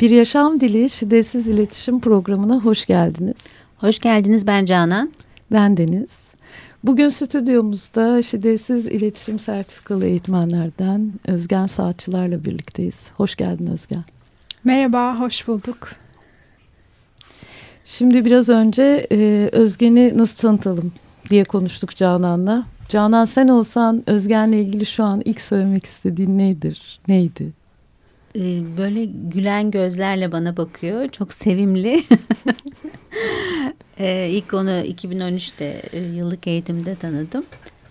Bir Yaşam Dili Şiddetsiz İletişim Programı'na hoş geldiniz. Hoş geldiniz ben Canan. Ben Deniz. Bugün stüdyomuzda şiddetsiz iletişim sertifikalı eğitmenlerden Özgen Saatçılar'la birlikteyiz. Hoş geldin Özgen. Merhaba, hoş bulduk. Şimdi biraz önce e, Özgen'i nasıl tanıtalım diye konuştuk Canan'la. Canan sen olsan Özgen'le ilgili şu an ilk söylemek istediğin nedir? Neydi? Ee, böyle gülen gözlerle bana bakıyor. Çok sevimli. ee, ilk onu 2013'te e, yıllık eğitimde tanıdım.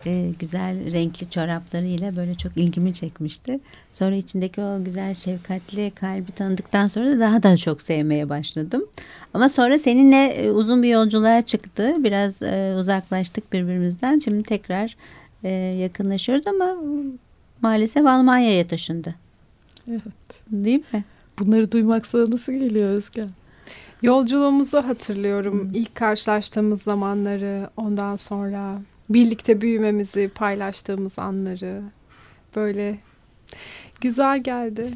Ee, güzel renkli çoraplarıyla böyle çok ilgimi çekmişti. Sonra içindeki o güzel şefkatli kalbi tanıdıktan sonra da daha da çok sevmeye başladım. Ama sonra seninle e, uzun bir yolculuğa çıktı. Biraz e, uzaklaştık birbirimizden. Şimdi tekrar yakınlaşıyoruz ama maalesef Almanya'ya taşındı. Evet. Değil mi? Bunları duymak sana nasıl geliyor Özgen? Yolculuğumuzu hatırlıyorum. Hmm. İlk karşılaştığımız zamanları, ondan sonra birlikte büyümemizi paylaştığımız anları. Böyle güzel geldi.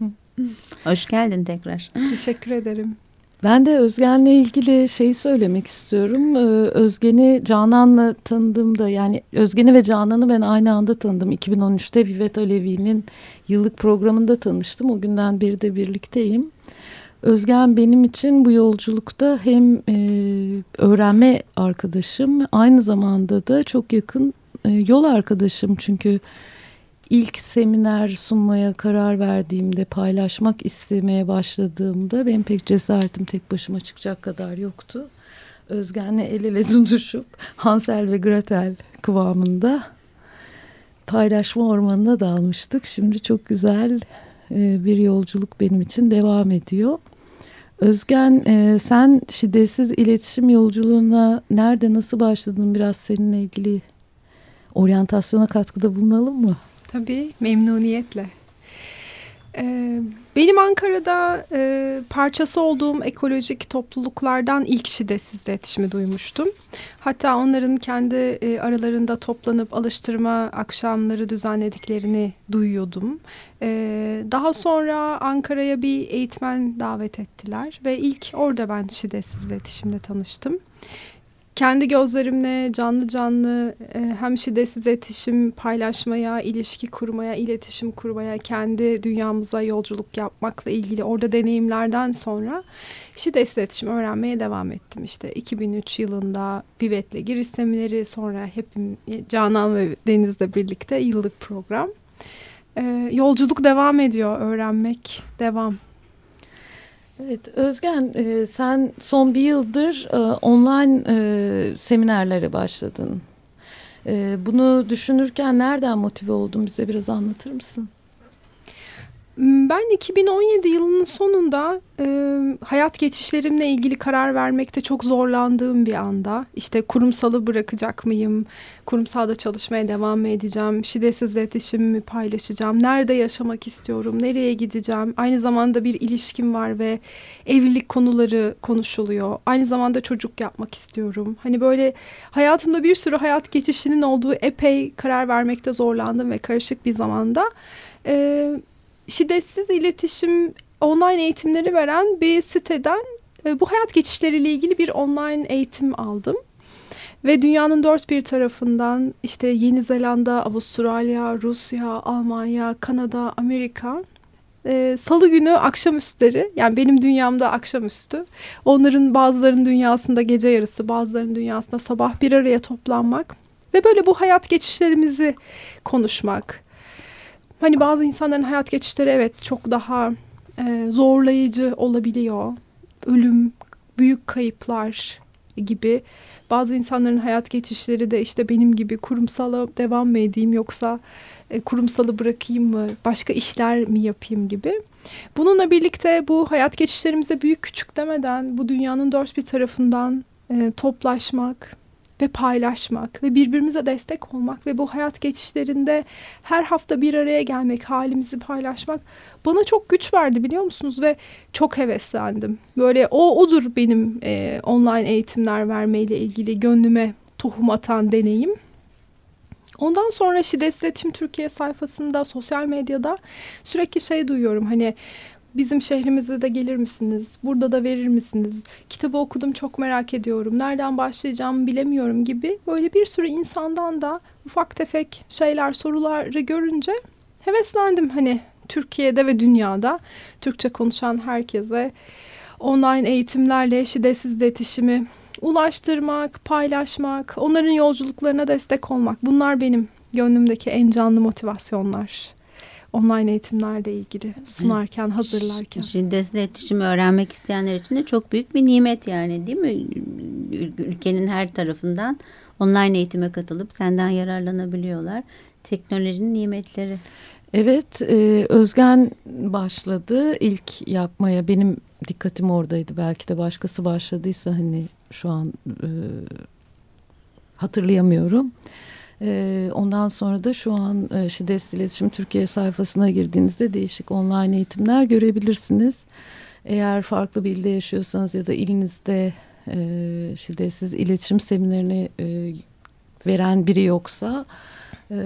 Hoş geldin tekrar. Teşekkür ederim. Ben de Özgen'le ilgili şeyi söylemek istiyorum. Ee, Özgen'i Canan'la tanıdığımda yani Özgen'i ve Canan'ı ben aynı anda tanıdım. 2013'te Vivet Alevi'nin yıllık programında tanıştım. O günden beri de birlikteyim. Özgen benim için bu yolculukta hem e, öğrenme arkadaşım aynı zamanda da çok yakın e, yol arkadaşım. Çünkü ilk seminer sunmaya karar verdiğimde, paylaşmak istemeye başladığımda benim pek cesaretim tek başıma çıkacak kadar yoktu. Özgen'le el ele tutuşup Hansel ve Gretel kıvamında paylaşma ormanına dalmıştık. Şimdi çok güzel e, bir yolculuk benim için devam ediyor. Özgen e, sen şiddetsiz iletişim yolculuğuna nerede nasıl başladın biraz seninle ilgili oryantasyona katkıda bulunalım mı? Tabii memnuniyetle. Ee, benim Ankara'da e, parçası olduğum ekolojik topluluklardan ilk şiddetsiz iletişimi duymuştum. Hatta onların kendi e, aralarında toplanıp alıştırma akşamları düzenlediklerini duyuyordum. E, daha sonra Ankara'ya bir eğitmen davet ettiler ve ilk orada ben şiddetsiz iletişimle tanıştım kendi gözlerimle canlı canlı e, hem şiddetsiz iletişim paylaşmaya, ilişki kurmaya, iletişim kurmaya, kendi dünyamıza yolculuk yapmakla ilgili orada deneyimlerden sonra şiddetsiz iletişim öğrenmeye devam ettim. İşte 2003 yılında Vivet'le giriş semineri sonra hepim Canan ve Deniz'le birlikte yıllık program. E, yolculuk devam ediyor, öğrenmek devam. Evet Özgen e, sen son bir yıldır e, online e, seminerlere başladın. E, bunu düşünürken nereden motive oldun bize biraz anlatır mısın? Hmm, ben 2017 yılının sonunda e, hayat geçişlerimle ilgili karar vermekte çok zorlandığım bir anda işte kurumsalı bırakacak mıyım, kurumsalda çalışmaya devam mı edeceğim, şiddetsiz iletişimimi paylaşacağım, nerede yaşamak istiyorum, nereye gideceğim, aynı zamanda bir ilişkim var ve evlilik konuları konuşuluyor, aynı zamanda çocuk yapmak istiyorum. Hani böyle hayatımda bir sürü hayat geçişinin olduğu epey karar vermekte zorlandım ve karışık bir zamanda... E, şiddetsiz iletişim online eğitimleri veren bir siteden e, bu hayat geçişleriyle ilgili bir online eğitim aldım. Ve dünyanın dört bir tarafından işte Yeni Zelanda, Avustralya, Rusya, Almanya, Kanada, Amerika e, salı günü akşamüstleri yani benim dünyamda akşamüstü onların bazılarının dünyasında gece yarısı bazılarının dünyasında sabah bir araya toplanmak ve böyle bu hayat geçişlerimizi konuşmak Hani bazı insanların hayat geçişleri evet çok daha e, zorlayıcı olabiliyor. Ölüm, büyük kayıplar gibi. Bazı insanların hayat geçişleri de işte benim gibi kurumsala devam mı edeyim yoksa e, kurumsalı bırakayım mı, başka işler mi yapayım gibi. Bununla birlikte bu hayat geçişlerimize büyük küçük demeden bu dünyanın dört bir tarafından e, toplaşmak, ve paylaşmak ve birbirimize destek olmak ve bu hayat geçişlerinde her hafta bir araya gelmek, halimizi paylaşmak bana çok güç verdi biliyor musunuz ve çok heveslendim. Böyle o odur benim e, online eğitimler vermeyle ilgili gönlüme tohum atan deneyim. Ondan sonra Şiddet Türkiye sayfasında, sosyal medyada sürekli şey duyuyorum. Hani bizim şehrimize de gelir misiniz? Burada da verir misiniz? Kitabı okudum çok merak ediyorum. Nereden başlayacağımı bilemiyorum gibi böyle bir sürü insandan da ufak tefek şeyler, soruları görünce heveslendim hani Türkiye'de ve dünyada Türkçe konuşan herkese online eğitimlerle şiddetsiz iletişimi ulaştırmak, paylaşmak, onların yolculuklarına destek olmak. Bunlar benim gönlümdeki en canlı motivasyonlar. Online eğitimlerle ilgili sunarken, hazırlarken. Şiddetsiz iletişimi öğrenmek isteyenler için de çok büyük bir nimet yani değil mi? Ülkenin her tarafından online eğitime katılıp senden yararlanabiliyorlar. Teknolojinin nimetleri. Evet, e, Özgen başladı ilk yapmaya. Benim dikkatim oradaydı. Belki de başkası başladıysa hani şu an e, hatırlayamıyorum. E, ondan sonra da şu an e, Şiddetsiz İletişim Türkiye sayfasına girdiğinizde değişik online eğitimler görebilirsiniz. Eğer farklı bir ilde yaşıyorsanız ya da ilinizde e, şiddetsiz iletişim seminerini e, veren biri yoksa... E,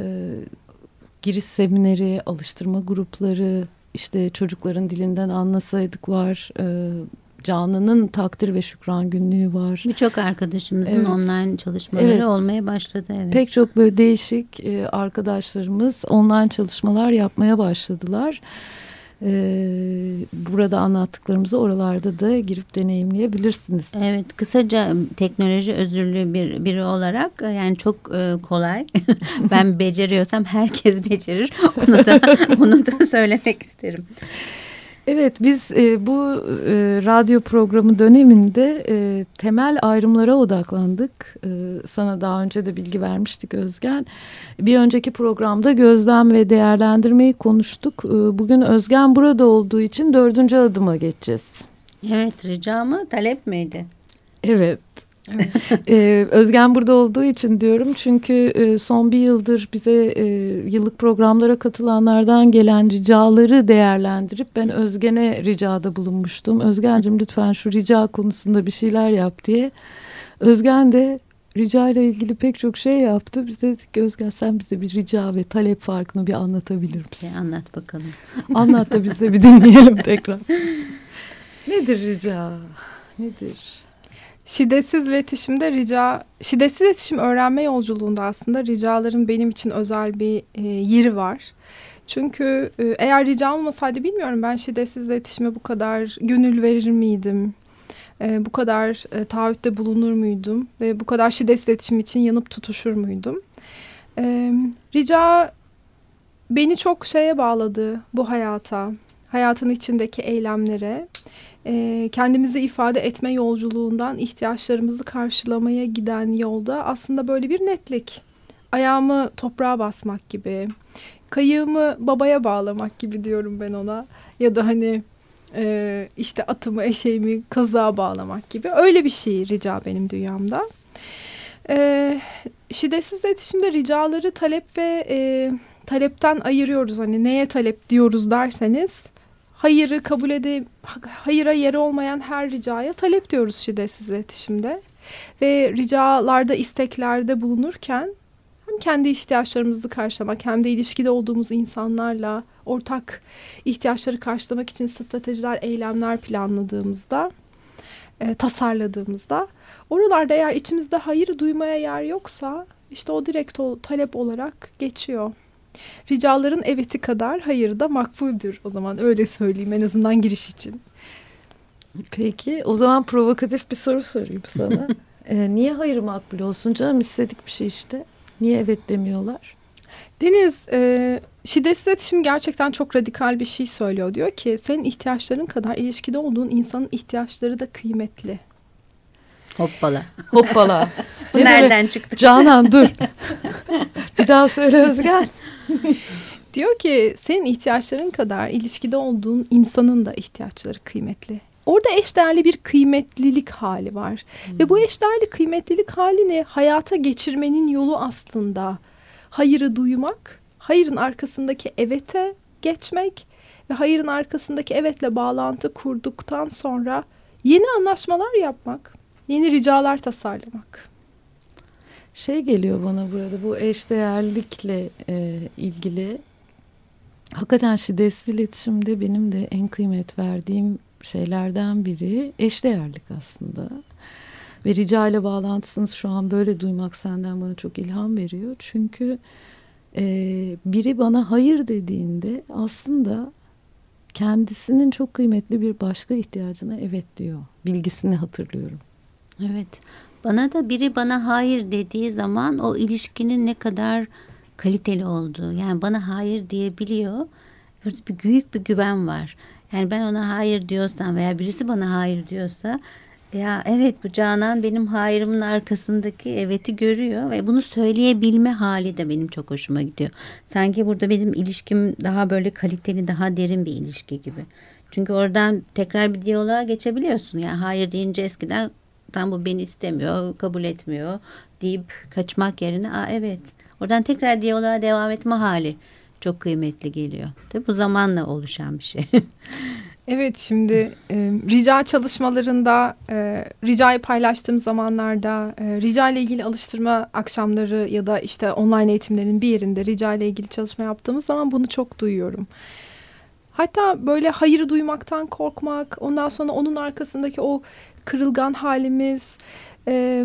giriş semineri, alıştırma grupları, işte çocukların dilinden anlasaydık var. E, Canan'ın takdir ve şükran günlüğü var. Birçok arkadaşımızın evet. online çalışmaları evet. olmaya başladı. Evet. Pek çok böyle değişik e, arkadaşlarımız online çalışmalar yapmaya başladılar e, burada anlattıklarımızı oralarda da girip deneyimleyebilirsiniz. Evet kısaca teknoloji özürlü bir biri olarak e, yani çok e, kolay. ben beceriyorsam herkes becerir. Onu da onu da söylemek isterim. Evet biz e, bu e, radyo programı döneminde e, temel ayrımlara odaklandık. E, sana daha önce de bilgi vermiştik Özgen. Bir önceki programda gözlem ve değerlendirmeyi konuştuk. E, bugün Özgen burada olduğu için dördüncü adıma geçeceğiz. Evet rica mı talep miydi? Evet. Evet. ee, Özgen burada olduğu için diyorum çünkü e, son bir yıldır bize e, yıllık programlara katılanlardan gelen ricaları değerlendirip ben Özgen'e ricada bulunmuştum. Özgen'cim lütfen şu rica konusunda bir şeyler yap diye. Özgen de rica ile ilgili pek çok şey yaptı. Biz dedik ki Özgen sen bize bir rica ve talep farkını bir anlatabilir misin? E, anlat bakalım. Anlat da biz de bir dinleyelim tekrar. Nedir rica? Nedir? Şiddetsiz iletişimde rica, şiddetsiz iletişim öğrenme yolculuğunda aslında ricaların benim için özel bir e, yeri var. Çünkü e, eğer rica olmasaydı bilmiyorum ben şiddetsiz iletişime bu kadar gönül verir miydim? E, bu kadar e, taahhütte bulunur muydum? Ve bu kadar şiddetsiz iletişim için yanıp tutuşur muydum? E, rica beni çok şeye bağladı bu hayata, hayatın içindeki eylemlere e, kendimizi ifade etme yolculuğundan ihtiyaçlarımızı karşılamaya giden yolda aslında böyle bir netlik. Ayağımı toprağa basmak gibi, kayığımı babaya bağlamak gibi diyorum ben ona. Ya da hani e, işte atımı, eşeğimi kazığa bağlamak gibi. Öyle bir şey rica benim dünyamda. E, şiddetsiz iletişimde ricaları talep ve e, talepten ayırıyoruz. Hani neye talep diyoruz derseniz hayırı kabul ede hayıra yeri olmayan her ricaya talep diyoruz şiddetsiz iletişimde. Ve ricalarda, isteklerde bulunurken hem kendi ihtiyaçlarımızı karşılamak hem de ilişkide olduğumuz insanlarla ortak ihtiyaçları karşılamak için stratejiler, eylemler planladığımızda, e, tasarladığımızda oralarda eğer içimizde hayır duymaya yer yoksa işte o direkt o talep olarak geçiyor. Ricaların eveti kadar hayır da makbuldür. O zaman öyle söyleyeyim en azından giriş için. Peki o zaman provokatif bir soru sorayım sana. ee, niye hayır makbul olsun canım istedik bir şey işte. Niye evet demiyorlar? Deniz e, şiddetsiz iletişim gerçekten çok radikal bir şey söylüyor. Diyor ki senin ihtiyaçların kadar ilişkide olduğun insanın ihtiyaçları da kıymetli. Hoppala. Hoppala. Bu nereden çıktı? Canan dur. bir daha söyle Özgen. Diyor ki senin ihtiyaçların kadar ilişkide olduğun insanın da ihtiyaçları kıymetli. Orada eşdeğerli bir kıymetlilik hali var. Hmm. Ve bu eşdeğerli kıymetlilik halini hayata geçirmenin yolu aslında hayırı duymak, hayırın arkasındaki evete geçmek ve hayırın arkasındaki evetle bağlantı kurduktan sonra yeni anlaşmalar yapmak, yeni ricalar tasarlamak. Şey geliyor bana burada bu eşdeğerlikle e, ilgili hakikaten şiddetsiz iletişimde benim de en kıymet verdiğim şeylerden biri eşdeğerlik aslında. Ve rica ile bağlantısını şu an böyle duymak senden bana çok ilham veriyor. Çünkü e, biri bana hayır dediğinde aslında kendisinin çok kıymetli bir başka ihtiyacına evet diyor. Bilgisini hatırlıyorum. Evet. Bana da biri bana hayır dediği zaman o ilişkinin ne kadar kaliteli olduğu. Yani bana hayır diyebiliyor. Burada bir büyük bir güven var. Yani ben ona hayır diyorsam veya birisi bana hayır diyorsa ya evet bu Canan benim hayırımın arkasındaki eveti görüyor ve bunu söyleyebilme hali de benim çok hoşuma gidiyor. Sanki burada benim ilişkim daha böyle kaliteli, daha derin bir ilişki gibi. Çünkü oradan tekrar bir diyaloğa geçebiliyorsun. Yani hayır deyince eskiden tam bu beni istemiyor, kabul etmiyor deyip kaçmak yerine Aa, evet oradan tekrar diyaloğa devam etme hali çok kıymetli geliyor. Tabii bu zamanla oluşan bir şey. Evet şimdi e, rica çalışmalarında e, ricayı paylaştığım zamanlarda e, rica ile ilgili alıştırma akşamları ya da işte online eğitimlerin bir yerinde rica ile ilgili çalışma yaptığımız zaman bunu çok duyuyorum. Hatta böyle hayırı duymaktan korkmak, ondan sonra onun arkasındaki o kırılgan halimiz e,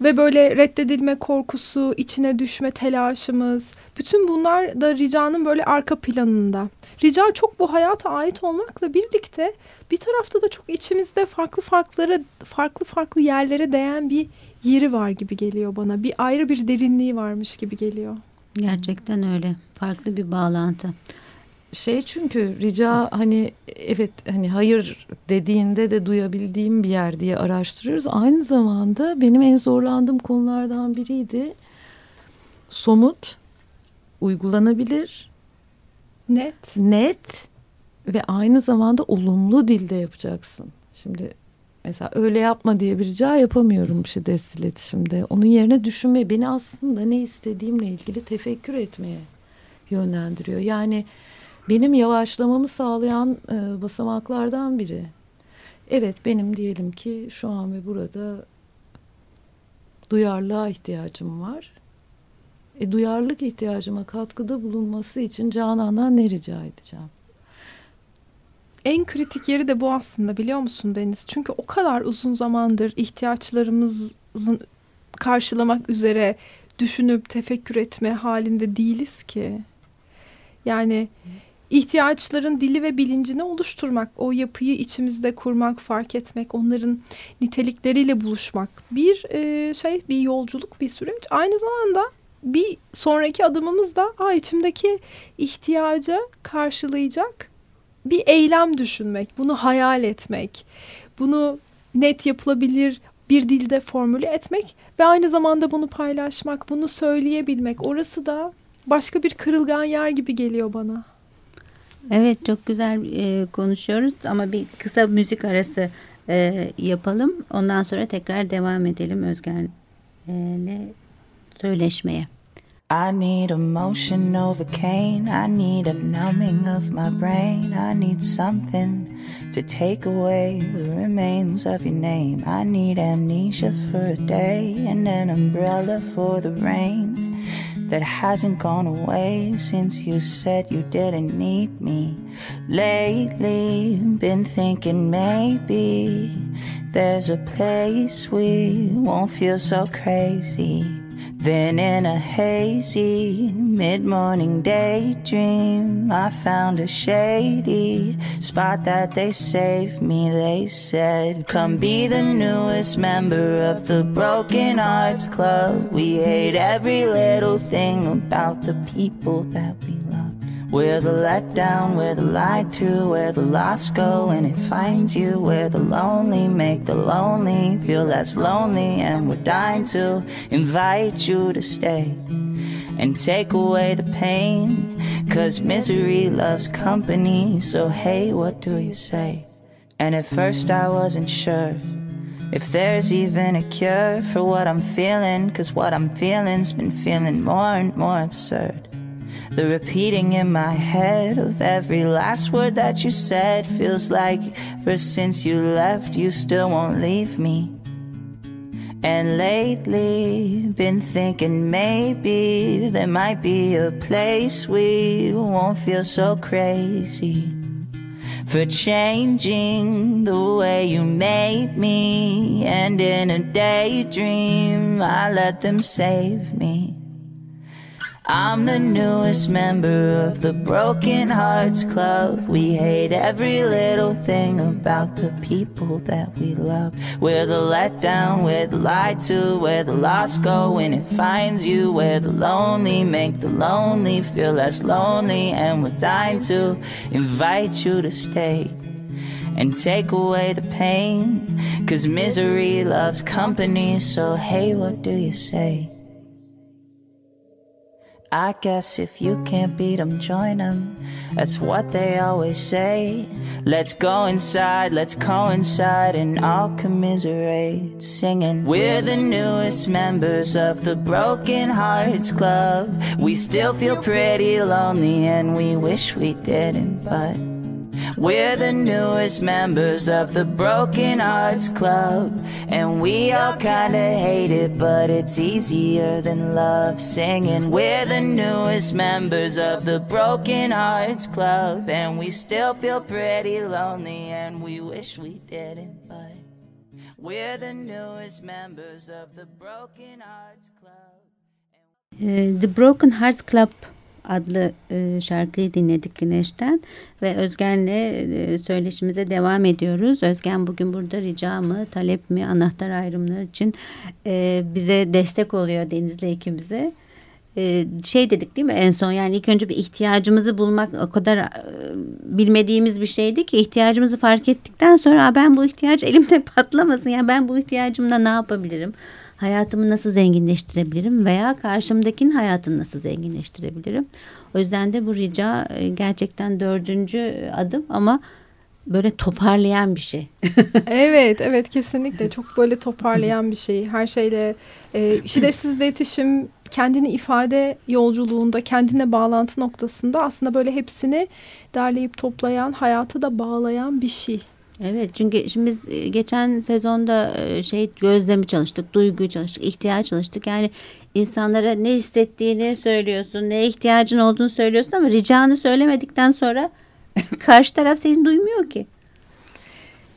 ve böyle reddedilme korkusu, içine düşme telaşımız, bütün bunlar da ricanın böyle arka planında. Rica çok bu hayata ait olmakla birlikte bir tarafta da çok içimizde farklı farklara, farklı farklı yerlere değen bir yeri var gibi geliyor bana. Bir ayrı bir derinliği varmış gibi geliyor. Gerçekten öyle. Farklı bir bağlantı şey çünkü rica hani evet hani hayır dediğinde de duyabildiğim bir yer diye araştırıyoruz. Aynı zamanda benim en zorlandığım konulardan biriydi. Somut, uygulanabilir, net, net ve aynı zamanda olumlu dilde yapacaksın. Şimdi mesela öyle yapma diye bir rica yapamıyorum şiddetsiz iletişimde. Onun yerine düşünme beni aslında ne istediğimle ilgili tefekkür etmeye yönlendiriyor. Yani benim yavaşlamamı sağlayan e, basamaklardan biri. Evet benim diyelim ki şu an ve burada duyarlılığa ihtiyacım var. E, duyarlılık ihtiyacıma katkıda bulunması için Canan'dan ne rica edeceğim? En kritik yeri de bu aslında biliyor musun Deniz? Çünkü o kadar uzun zamandır ihtiyaçlarımızın karşılamak üzere düşünüp tefekkür etme halinde değiliz ki. Yani ihtiyaçların dili ve bilincini oluşturmak, o yapıyı içimizde kurmak, fark etmek, onların nitelikleriyle buluşmak bir e, şey, bir yolculuk, bir süreç. Aynı zamanda bir sonraki adımımız da Aa, içimdeki ihtiyaca karşılayacak bir eylem düşünmek, bunu hayal etmek, bunu net yapılabilir bir dilde formüle etmek ve aynı zamanda bunu paylaşmak, bunu söyleyebilmek. Orası da başka bir kırılgan yer gibi geliyor bana. Evet çok güzel e, konuşuyoruz ama bir kısa müzik arası e, yapalım. Ondan sonra tekrar devam edelim Özgen'le söyleşmeye. I need emotion over cane. I need a numbing of my brain. I need something to take away the remains of your name. I need amnesia for a day and an umbrella for the rain. That hasn't gone away since you said you didn't need me. Lately, been thinking maybe there's a place we won't feel so crazy. Then in a hazy mid-morning daydream, I found a shady spot that they saved me. They said, come be the newest member of the Broken Hearts Club. We hate every little thing about the people that we we're the letdown, we're the lied to, where the lost go when it finds you. We're the lonely, make the lonely feel less lonely. And we're dying to invite you to stay and take away the pain. Cause misery loves company, so hey, what do you say? And at first I wasn't sure if there's even a cure for what I'm feeling. Cause what I'm feeling's been feeling more and more absurd. The repeating in my head of every last word that you said feels like ever since you left, you still won't leave me. And lately, been thinking maybe there might be a place we won't feel so crazy. For changing the way you made me, and in a daydream, I let them save me. I'm the newest member of the Broken Hearts Club. We hate every little thing about the people that we love. We're the letdown, we're the lied to, where the lost go when it finds you. We're the lonely, make the lonely feel less lonely. And we're dying to invite you to stay and take away the pain. Cause misery loves company, so hey, what do you say? I guess if you can't beat 'em, join 'em. That's what they always say. Let's go inside, let's coincide and all commiserate. Singing, we're the newest members of the Broken Hearts Club. We still feel pretty lonely and we wish we didn't, but. We're the newest members of the Broken Hearts Club. And we all kinda hate it, but it's easier than love singing. We're the newest members of the Broken Hearts Club. And we still feel pretty lonely, and we wish we didn't, but we're the newest members of the Broken Hearts Club. Uh, the Broken Hearts Club adlı e, şarkıyı dinledik Güneş'ten ve Özgen'le e, söyleşimize devam ediyoruz. Özgen bugün burada rica mı, talep mi, anahtar ayrımları için e, bize destek oluyor Deniz'le ikimize. Şey dedik değil mi en son yani ilk önce bir ihtiyacımızı bulmak o kadar bilmediğimiz bir şeydi ki ihtiyacımızı fark ettikten sonra ben bu ihtiyaç elimde patlamasın yani ben bu ihtiyacımla ne yapabilirim? Hayatımı nasıl zenginleştirebilirim veya karşımdakinin hayatını nasıl zenginleştirebilirim? O yüzden de bu rica e, gerçekten dördüncü adım ama böyle toparlayan bir şey. evet, evet kesinlikle çok böyle toparlayan bir şey. Her şeyle e, şiddetsiz iletişim, kendini ifade yolculuğunda, kendine bağlantı noktasında aslında böyle hepsini derleyip toplayan, hayatı da bağlayan bir şey. Evet çünkü şimdi biz e, geçen sezonda e, şey gözlemi çalıştık, duyguyu çalıştık, ihtiyaç çalıştık. Yani insanlara ne hissettiğini söylüyorsun, ne ihtiyacın olduğunu söylüyorsun ama ricanı söylemedikten sonra karşı taraf seni duymuyor ki.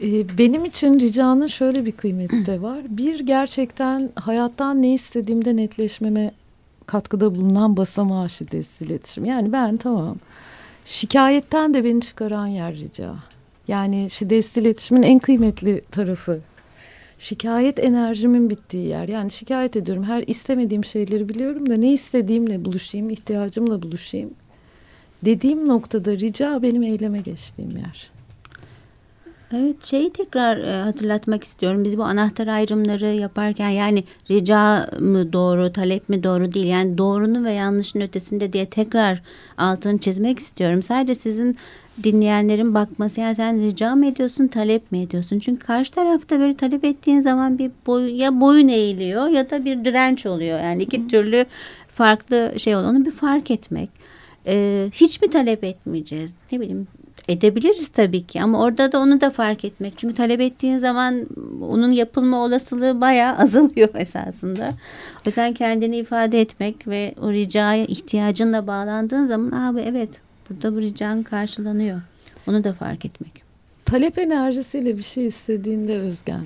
E, benim için ricanın şöyle bir kıymeti de var. Bir gerçekten hayattan ne istediğimde netleşmeme katkıda bulunan basamağı şiddetsiz iletişim. Yani ben tamam şikayetten de beni çıkaran yer rica. Yani şiddetsiz iletişimin en kıymetli tarafı. Şikayet enerjimin bittiği yer. Yani şikayet ediyorum. Her istemediğim şeyleri biliyorum da ne istediğimle buluşayım, ihtiyacımla buluşayım. Dediğim noktada rica benim eyleme geçtiğim yer. Evet şeyi tekrar e, hatırlatmak istiyorum. Biz bu anahtar ayrımları yaparken yani rica mı doğru, talep mi doğru değil. Yani doğrunun ve yanlışın ötesinde diye tekrar altını çizmek istiyorum. Sadece sizin dinleyenlerin bakması yani sen rica mı ediyorsun talep mi ediyorsun? Çünkü karşı tarafta böyle talep ettiğin zaman bir boy, ya boyun eğiliyor ya da bir direnç oluyor. Yani iki Hı. türlü farklı şey oluyor. Onu bir fark etmek. Ee, hiç mi talep etmeyeceğiz? Ne bileyim edebiliriz tabii ki ama orada da onu da fark etmek. Çünkü talep ettiğin zaman onun yapılma olasılığı bayağı azalıyor esasında. O yüzden kendini ifade etmek ve o ricaya ihtiyacınla bağlandığın zaman abi evet Burada bu rican karşılanıyor. Onu da fark etmek. Talep enerjisiyle bir şey istediğinde Özgen.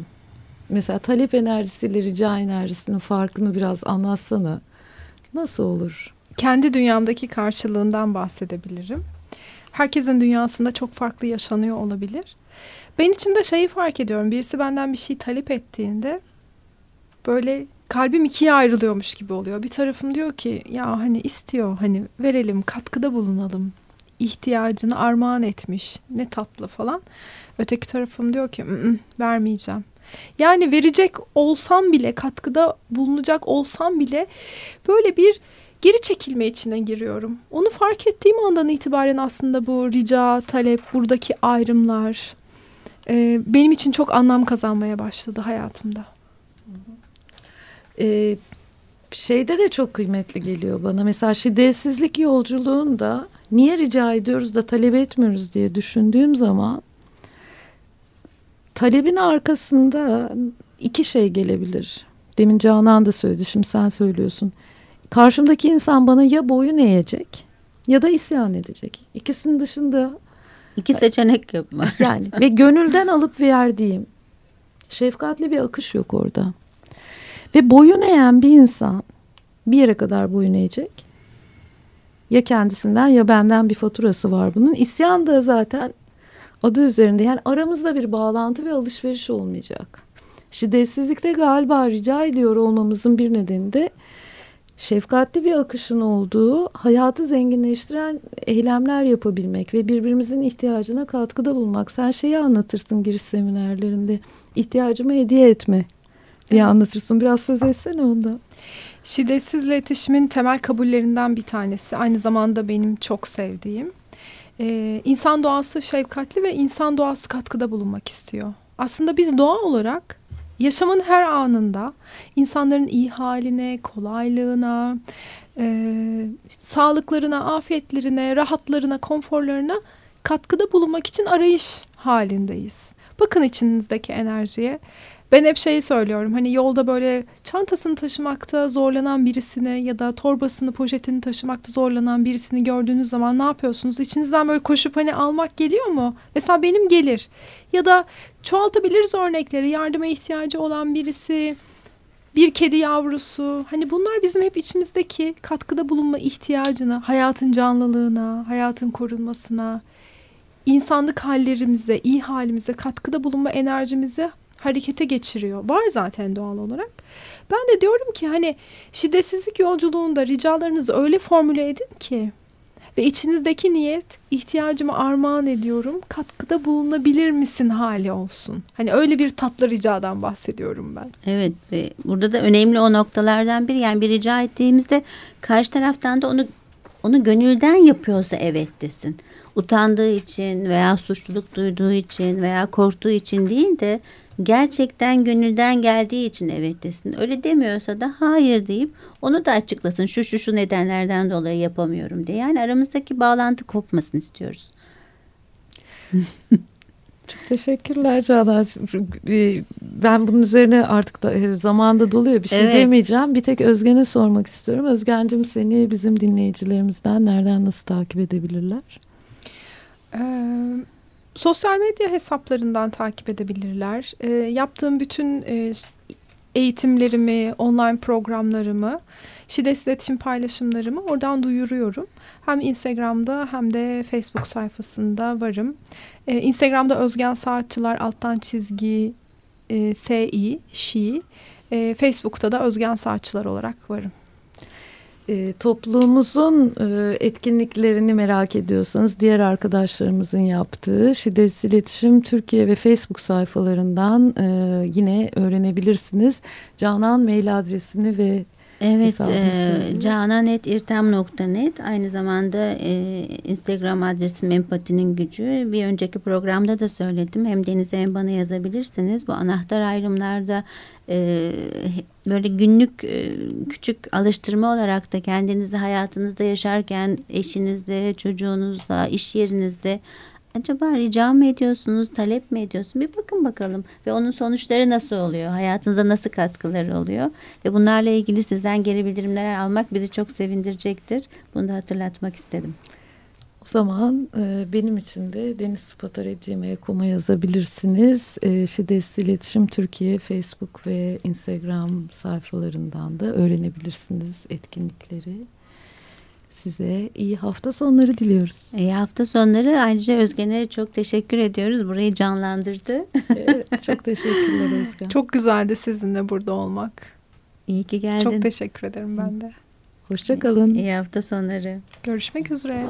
Mesela talep enerjisiyle rica enerjisinin farkını biraz anlatsana. Nasıl olur? Kendi dünyamdaki karşılığından bahsedebilirim. Herkesin dünyasında çok farklı yaşanıyor olabilir. Ben içimde şeyi fark ediyorum. Birisi benden bir şey talep ettiğinde böyle kalbim ikiye ayrılıyormuş gibi oluyor. Bir tarafım diyor ki ya hani istiyor hani verelim katkıda bulunalım ihtiyacını armağan etmiş. Ne tatlı falan. Öteki tarafım diyor ki vermeyeceğim. Yani verecek olsam bile katkıda bulunacak olsam bile böyle bir geri çekilme içine giriyorum. Onu fark ettiğim andan itibaren aslında bu rica, talep, buradaki ayrımlar e, benim için çok anlam kazanmaya başladı hayatımda. Ee, şeyde de çok kıymetli geliyor bana. Mesela şiddetsizlik yolculuğunda niye rica ediyoruz da talep etmiyoruz diye düşündüğüm zaman talebin arkasında iki şey gelebilir demin Canan da söyledi şimdi sen söylüyorsun. Karşımdaki insan bana ya boyun eğecek ya da isyan edecek. İkisinin dışında İki seçenek var. yani ve gönülden alıp verdiğim şefkatli bir akış yok orada. Ve boyun eğen bir insan bir yere kadar boyun eğecek. Ya kendisinden ya benden bir faturası var bunun. İsyan da zaten adı üzerinde yani aramızda bir bağlantı ve alışveriş olmayacak. Şiddetsizlikte galiba rica ediyor olmamızın bir nedeni de şefkatli bir akışın olduğu, hayatı zenginleştiren eylemler yapabilmek ve birbirimizin ihtiyacına katkıda bulunmak. Sen şeyi anlatırsın giriş seminerlerinde, ihtiyacımı hediye etme diye anlatırsın. Biraz söz etsene ondan. Şiddetsiz iletişimin temel kabullerinden bir tanesi. Aynı zamanda benim çok sevdiğim. Ee, insan doğası şefkatli ve insan doğası katkıda bulunmak istiyor. Aslında biz doğa olarak yaşamın her anında insanların iyi haline, kolaylığına, e, sağlıklarına, afiyetlerine, rahatlarına, konforlarına katkıda bulunmak için arayış halindeyiz. Bakın içinizdeki enerjiye. Ben hep şeyi söylüyorum hani yolda böyle çantasını taşımakta zorlanan birisini ya da torbasını poşetini taşımakta zorlanan birisini gördüğünüz zaman ne yapıyorsunuz? İçinizden böyle koşup hani almak geliyor mu? Mesela benim gelir. Ya da çoğaltabiliriz örnekleri yardıma ihtiyacı olan birisi bir kedi yavrusu hani bunlar bizim hep içimizdeki katkıda bulunma ihtiyacına hayatın canlılığına hayatın korunmasına insanlık hallerimize iyi halimize katkıda bulunma enerjimize harekete geçiriyor. Var zaten doğal olarak. Ben de diyorum ki hani şiddetsizlik yolculuğunda ricalarınızı öyle formüle edin ki ve içinizdeki niyet ihtiyacımı armağan ediyorum. Katkıda bulunabilir misin hali olsun. Hani öyle bir tatlı ricadan bahsediyorum ben. Evet ve burada da önemli o noktalardan biri yani bir rica ettiğimizde karşı taraftan da onu onu gönülden yapıyorsa evet desin. Utandığı için veya suçluluk duyduğu için veya korktuğu için değil de gerçekten gönülden geldiği için evet desin. Öyle demiyorsa da hayır deyip onu da açıklasın. Şu şu şu nedenlerden dolayı yapamıyorum diye. Yani aramızdaki bağlantı kopmasın istiyoruz. Çok teşekkürler Canan. Ben bunun üzerine artık da e, zamanda doluyor bir şey evet. demeyeceğim. Bir tek Özgen'e sormak istiyorum. Özgen'cim seni bizim dinleyicilerimizden nereden nasıl takip edebilirler? Ee, sosyal medya hesaplarından takip edebilirler. Ee, yaptığım bütün e, eğitimlerimi, online programlarımı, şiddetsiz iletişim paylaşımlarımı oradan duyuruyorum. Hem Instagram'da hem de Facebook sayfasında varım. Ee, Instagram'da Özgen Saatçılar alttan çizgi e, S-I, Şi. E, Facebook'ta da Özgen Saatçılar olarak varım. E, toplumumuzun e, etkinliklerini merak ediyorsanız diğer arkadaşlarımızın yaptığı Şiddetsiz İletişim Türkiye ve Facebook sayfalarından e, yine öğrenebilirsiniz. Canan mail adresini ve Evet, e, cananetirtem.net aynı zamanda e, Instagram adresim empatinin gücü. Bir önceki programda da söyledim. Hem Deniz'e hem bana yazabilirsiniz. Bu anahtar ayrımlarda e, böyle günlük e, küçük alıştırma olarak da kendinizi hayatınızda yaşarken eşinizde, çocuğunuzla, iş yerinizde acaba rica mı ediyorsunuz, talep mi ediyorsunuz? Bir bakın bakalım ve onun sonuçları nasıl oluyor? Hayatınıza nasıl katkıları oluyor? Ve bunlarla ilgili sizden geri bildirimler almak bizi çok sevindirecektir. Bunu da hatırlatmak istedim. O zaman e, benim için de denizspatar.gmail.com'a yazabilirsiniz. E, Şiddetsiz İletişim Türkiye Facebook ve Instagram sayfalarından da öğrenebilirsiniz etkinlikleri. Size iyi hafta sonları diliyoruz. İyi hafta sonları. Ayrıca Özgen'e çok teşekkür ediyoruz. Burayı canlandırdı. evet, çok teşekkürler Özgen. Çok güzeldi sizinle burada olmak. İyi ki geldin. Çok teşekkür ederim ben de. Hoşçakalın. İyi hafta sonları. Görüşmek üzere.